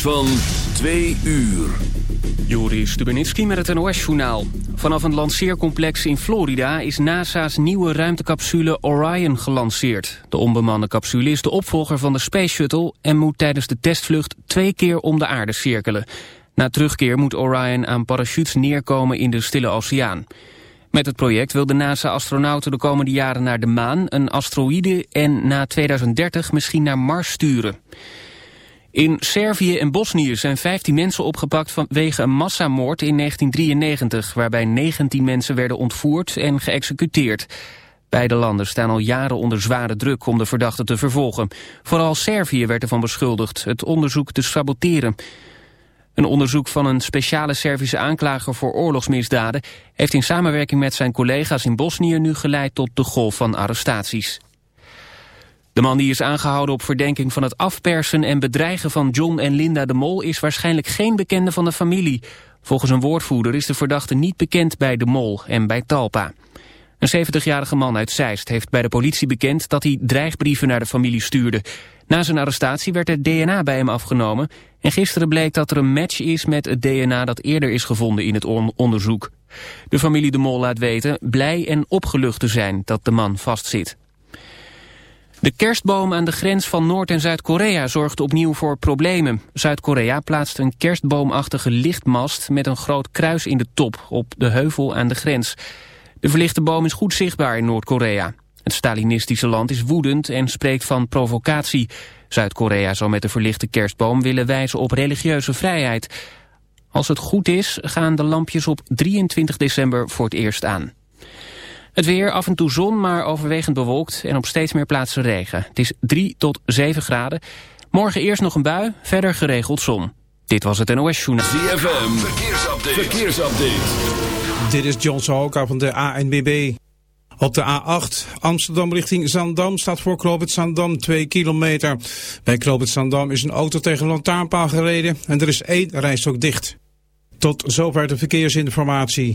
Van 2 uur. Joris Stubenitski met het NOS-journaal. Vanaf een lanceercomplex in Florida is NASA's nieuwe ruimtecapsule Orion gelanceerd. De onbemande capsule is de opvolger van de Space Shuttle... en moet tijdens de testvlucht twee keer om de aarde cirkelen. Na terugkeer moet Orion aan parachutes neerkomen in de Stille Oceaan. Met het project wil de NASA-astronauten de komende jaren naar de maan... een asteroïde en na 2030 misschien naar Mars sturen. In Servië en Bosnië zijn 15 mensen opgepakt vanwege een massamoord in 1993... waarbij 19 mensen werden ontvoerd en geëxecuteerd. Beide landen staan al jaren onder zware druk om de verdachten te vervolgen. Vooral Servië werd ervan beschuldigd het onderzoek te saboteren. Een onderzoek van een speciale Servische aanklager voor oorlogsmisdaden... heeft in samenwerking met zijn collega's in Bosnië nu geleid tot de golf van arrestaties. De man die is aangehouden op verdenking van het afpersen en bedreigen van John en Linda de Mol is waarschijnlijk geen bekende van de familie. Volgens een woordvoerder is de verdachte niet bekend bij de Mol en bij Talpa. Een 70-jarige man uit Zeist heeft bij de politie bekend dat hij dreigbrieven naar de familie stuurde. Na zijn arrestatie werd het DNA bij hem afgenomen en gisteren bleek dat er een match is met het DNA dat eerder is gevonden in het onderzoek. De familie de Mol laat weten blij en opgelucht te zijn dat de man vastzit. De kerstboom aan de grens van Noord- en Zuid-Korea zorgt opnieuw voor problemen. Zuid-Korea plaatst een kerstboomachtige lichtmast met een groot kruis in de top op de heuvel aan de grens. De verlichte boom is goed zichtbaar in Noord-Korea. Het Stalinistische land is woedend en spreekt van provocatie. Zuid-Korea zou met de verlichte kerstboom willen wijzen op religieuze vrijheid. Als het goed is, gaan de lampjes op 23 december voor het eerst aan. Het weer, af en toe zon, maar overwegend bewolkt en op steeds meer plaatsen regen. Het is 3 tot 7 graden. Morgen eerst nog een bui, verder geregeld zon. Dit was het NOS Journaal. ZFM, verkeersupdate. verkeersupdate. Dit is John Sahoka van de ANBB. Op de A8 Amsterdam richting Zandam staat voor Knoopend Zandam 2 kilometer. Bij Knoopend Zandam is een auto tegen een lantaarnpaal gereden en er is één rijstok dicht. Tot zover de verkeersinformatie.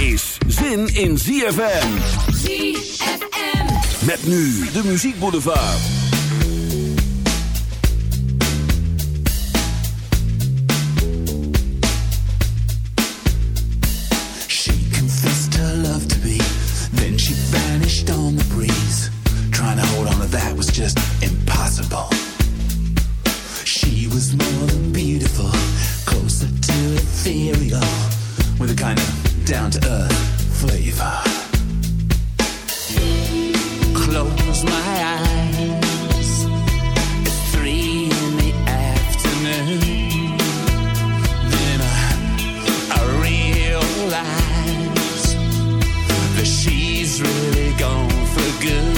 is zin in ZFM. ZFM. Met nu de Muziek Boulevard. She confessed her love to me, then she vanished on the breeze. Trying to hold on to that was just impossible. Down to earth flavor. Close my eyes, it's three in the afternoon. Then I, I realize that she's really gone for good.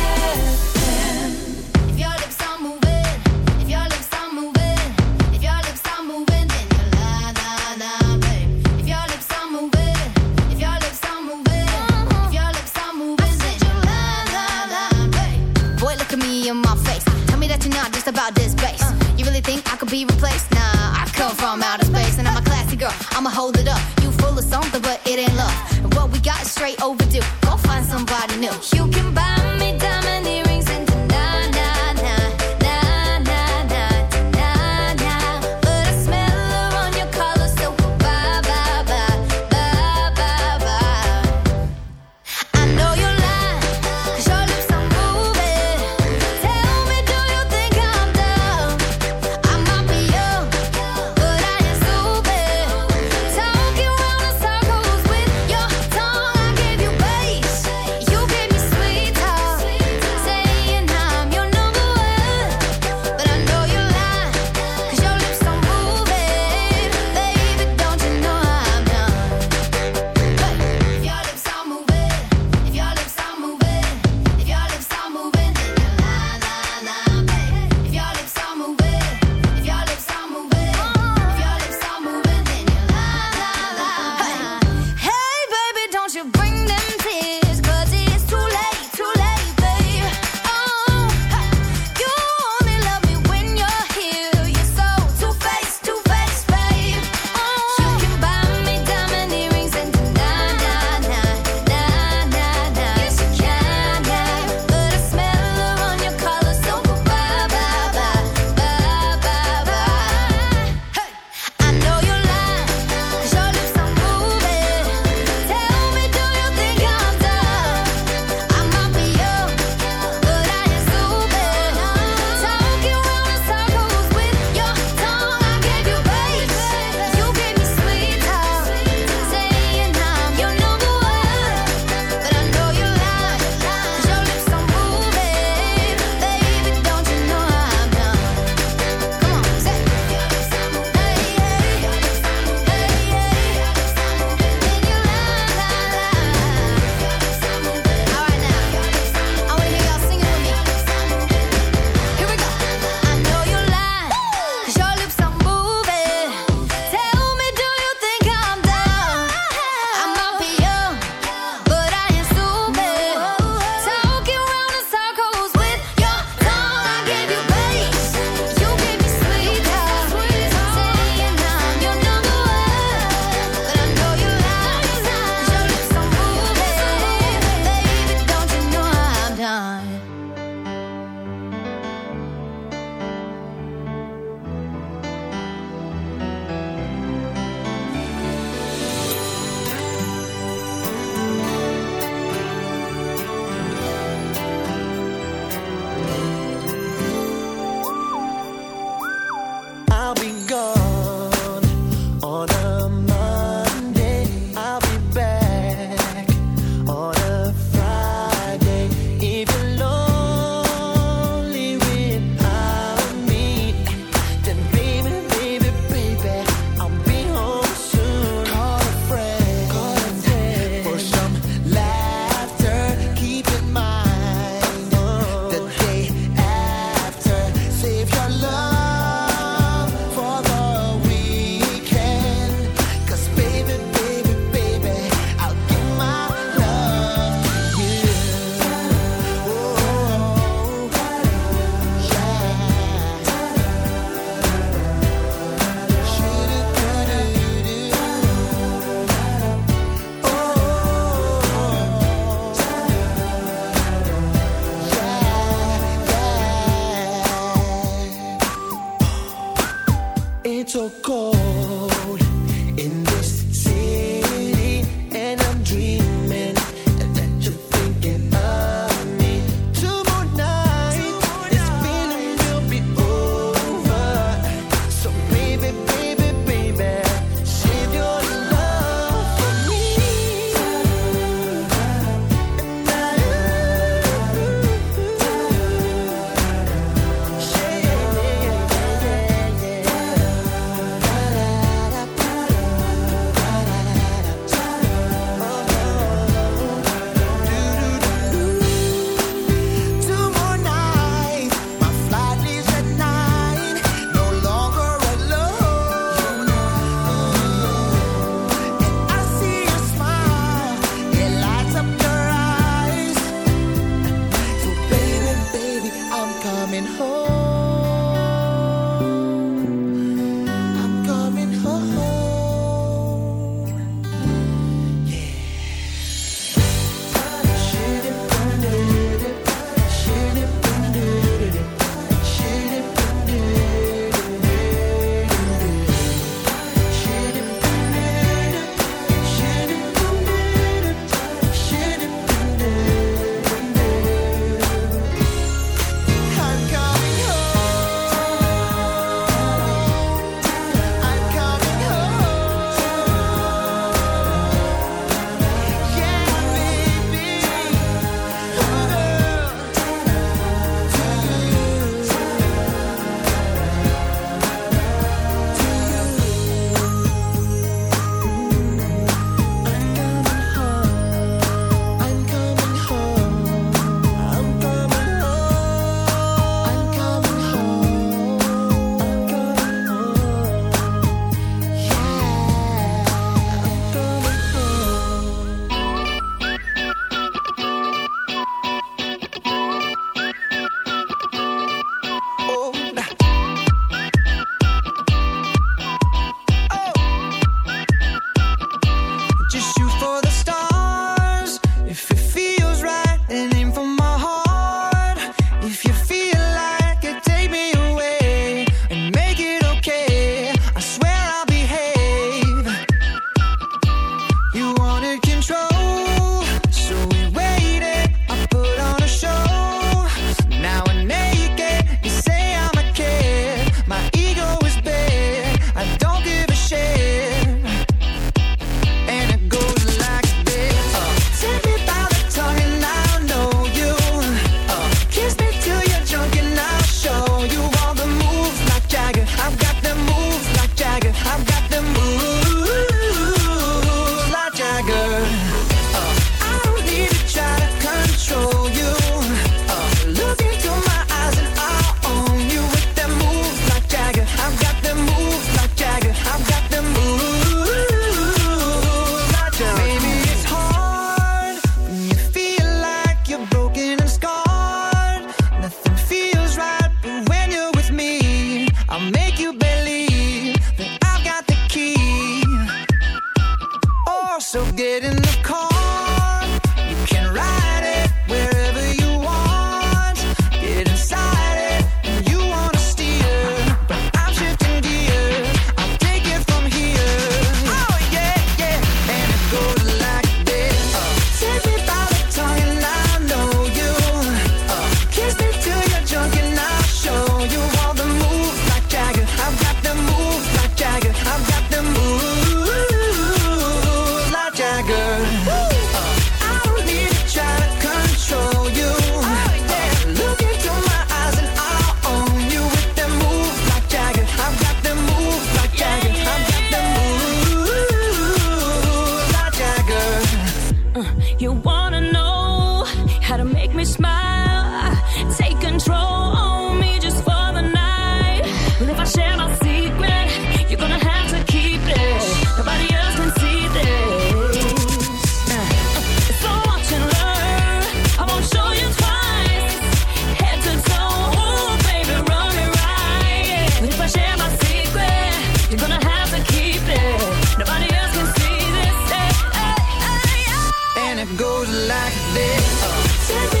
goes like this.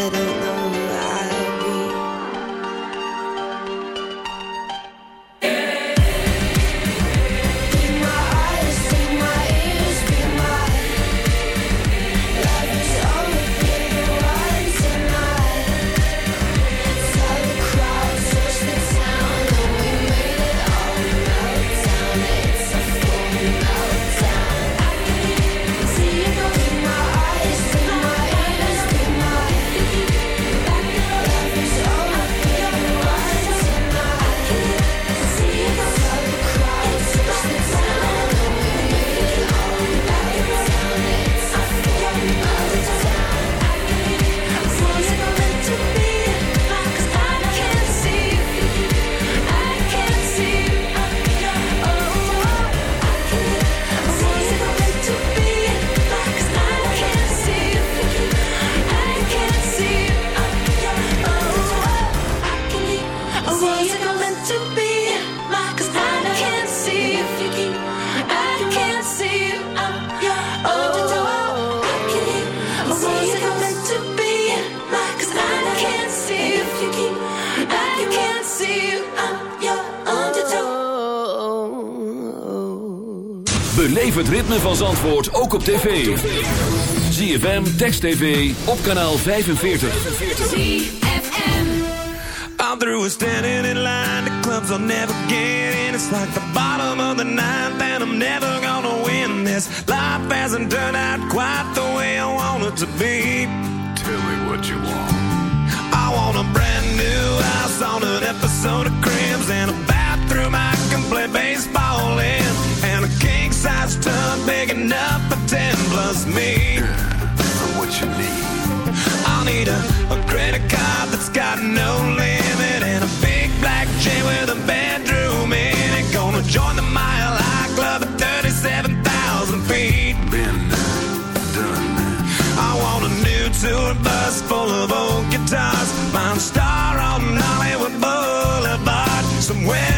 I don't know van Zandvoort ook op tv. ZFM, Text TV, op kanaal 45. I'm through with standing in line. The clubs I'll never get in. It's like the bottom of the ninth, and I'm never gonna win this. Life hasn't turned out quite the way I want it to be. Tell me what you want. I want a brand new house on an episode of Cribs and a bathroom I can play baseball in, size tub big enough for ten plus me. what you need? I'll need a, a credit card that's got no limit and a big black chain with a bedroom in it. Gonna join the Mile High Club at 37,000 feet. Been done. I want a new tour bus full of old guitars. Mine star on Hollywood Boulevard. Somewhere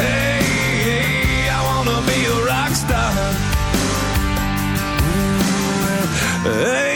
hey, I wanna be a rock star. Hey,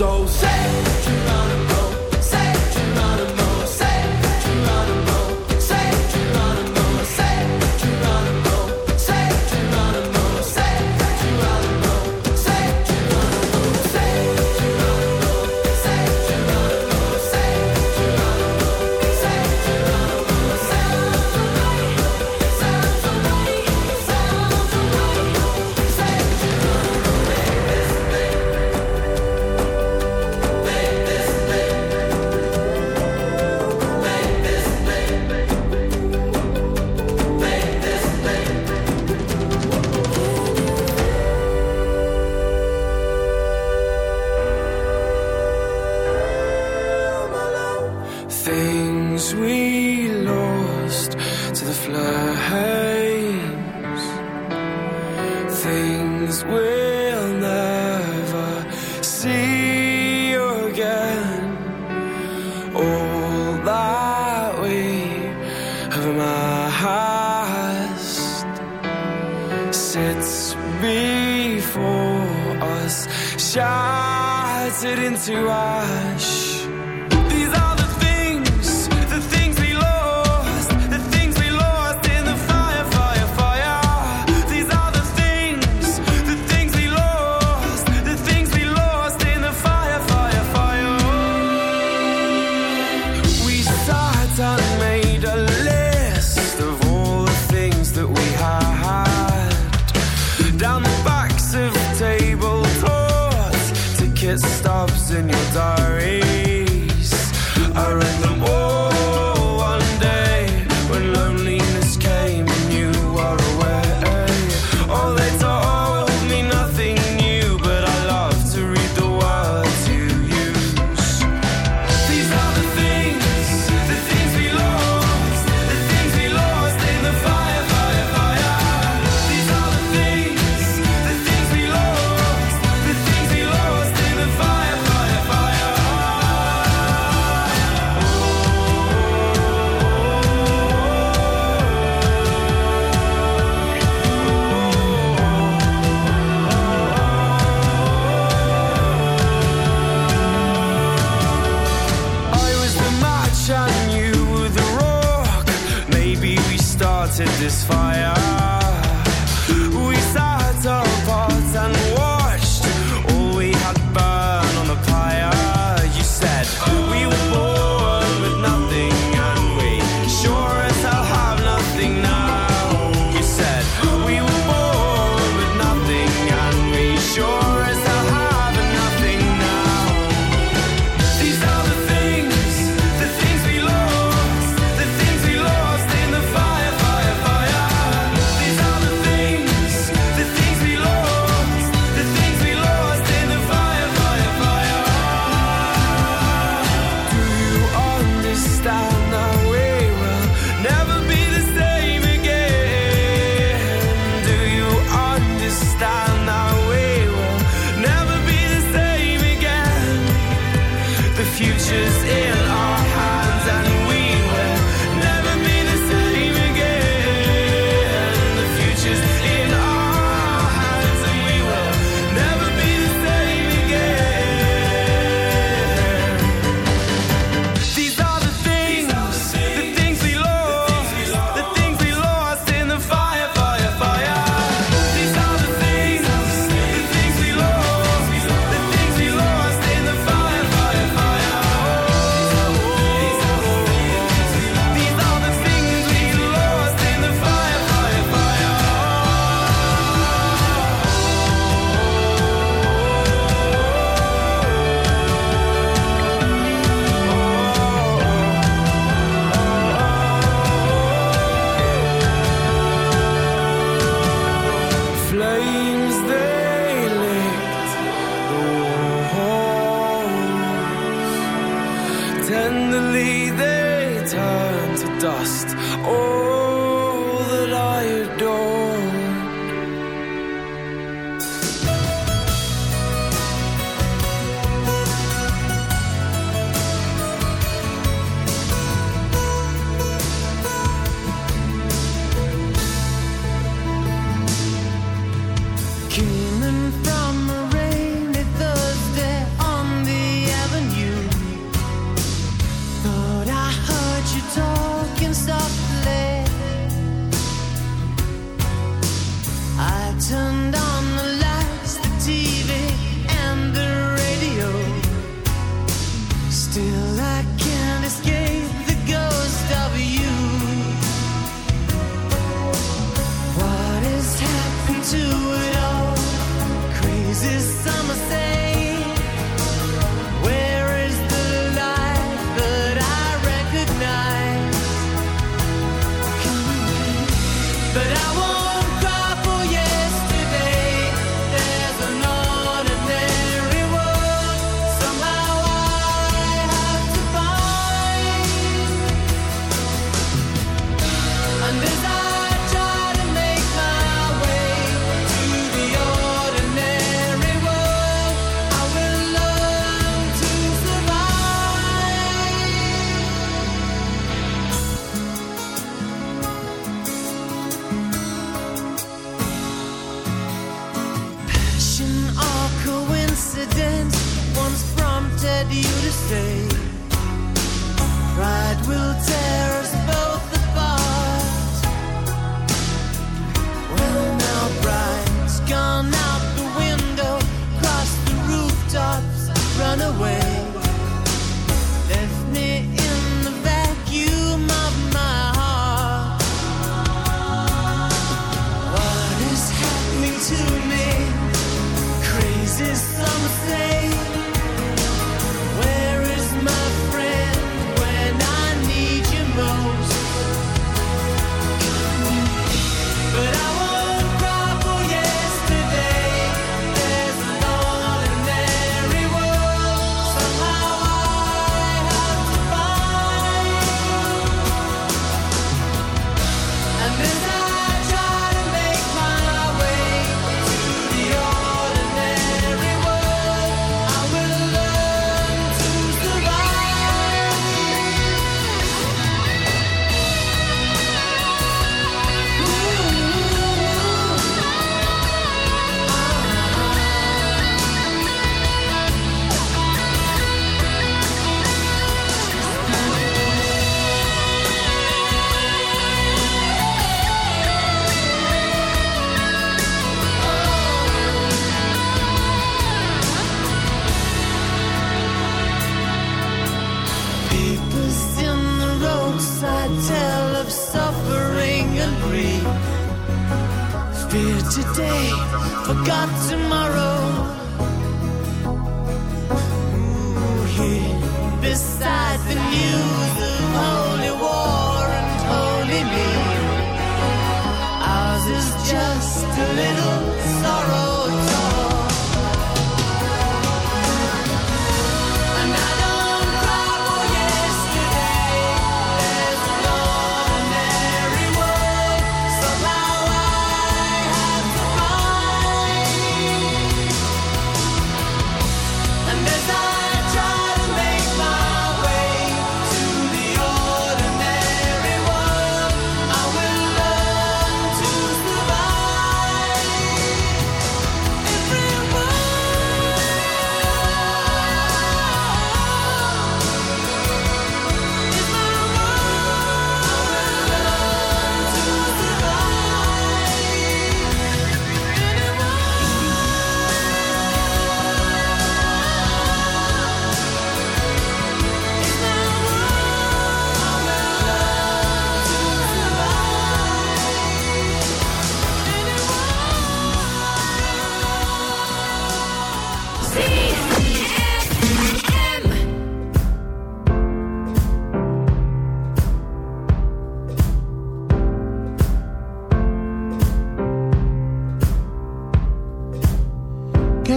so say.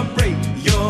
celebrate your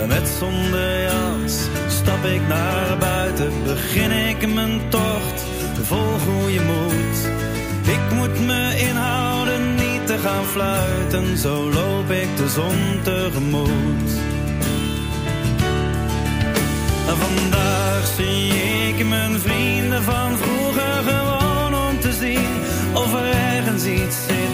En met zonder jas stap ik naar buiten. Begin ik mijn tocht, vol goede moed. Ik moet me inhouden, niet te gaan fluiten. Zo loop ik de zon tegemoet. Vandaag zie ik mijn vrienden van vroeger gewoon om te zien of er ergens iets zit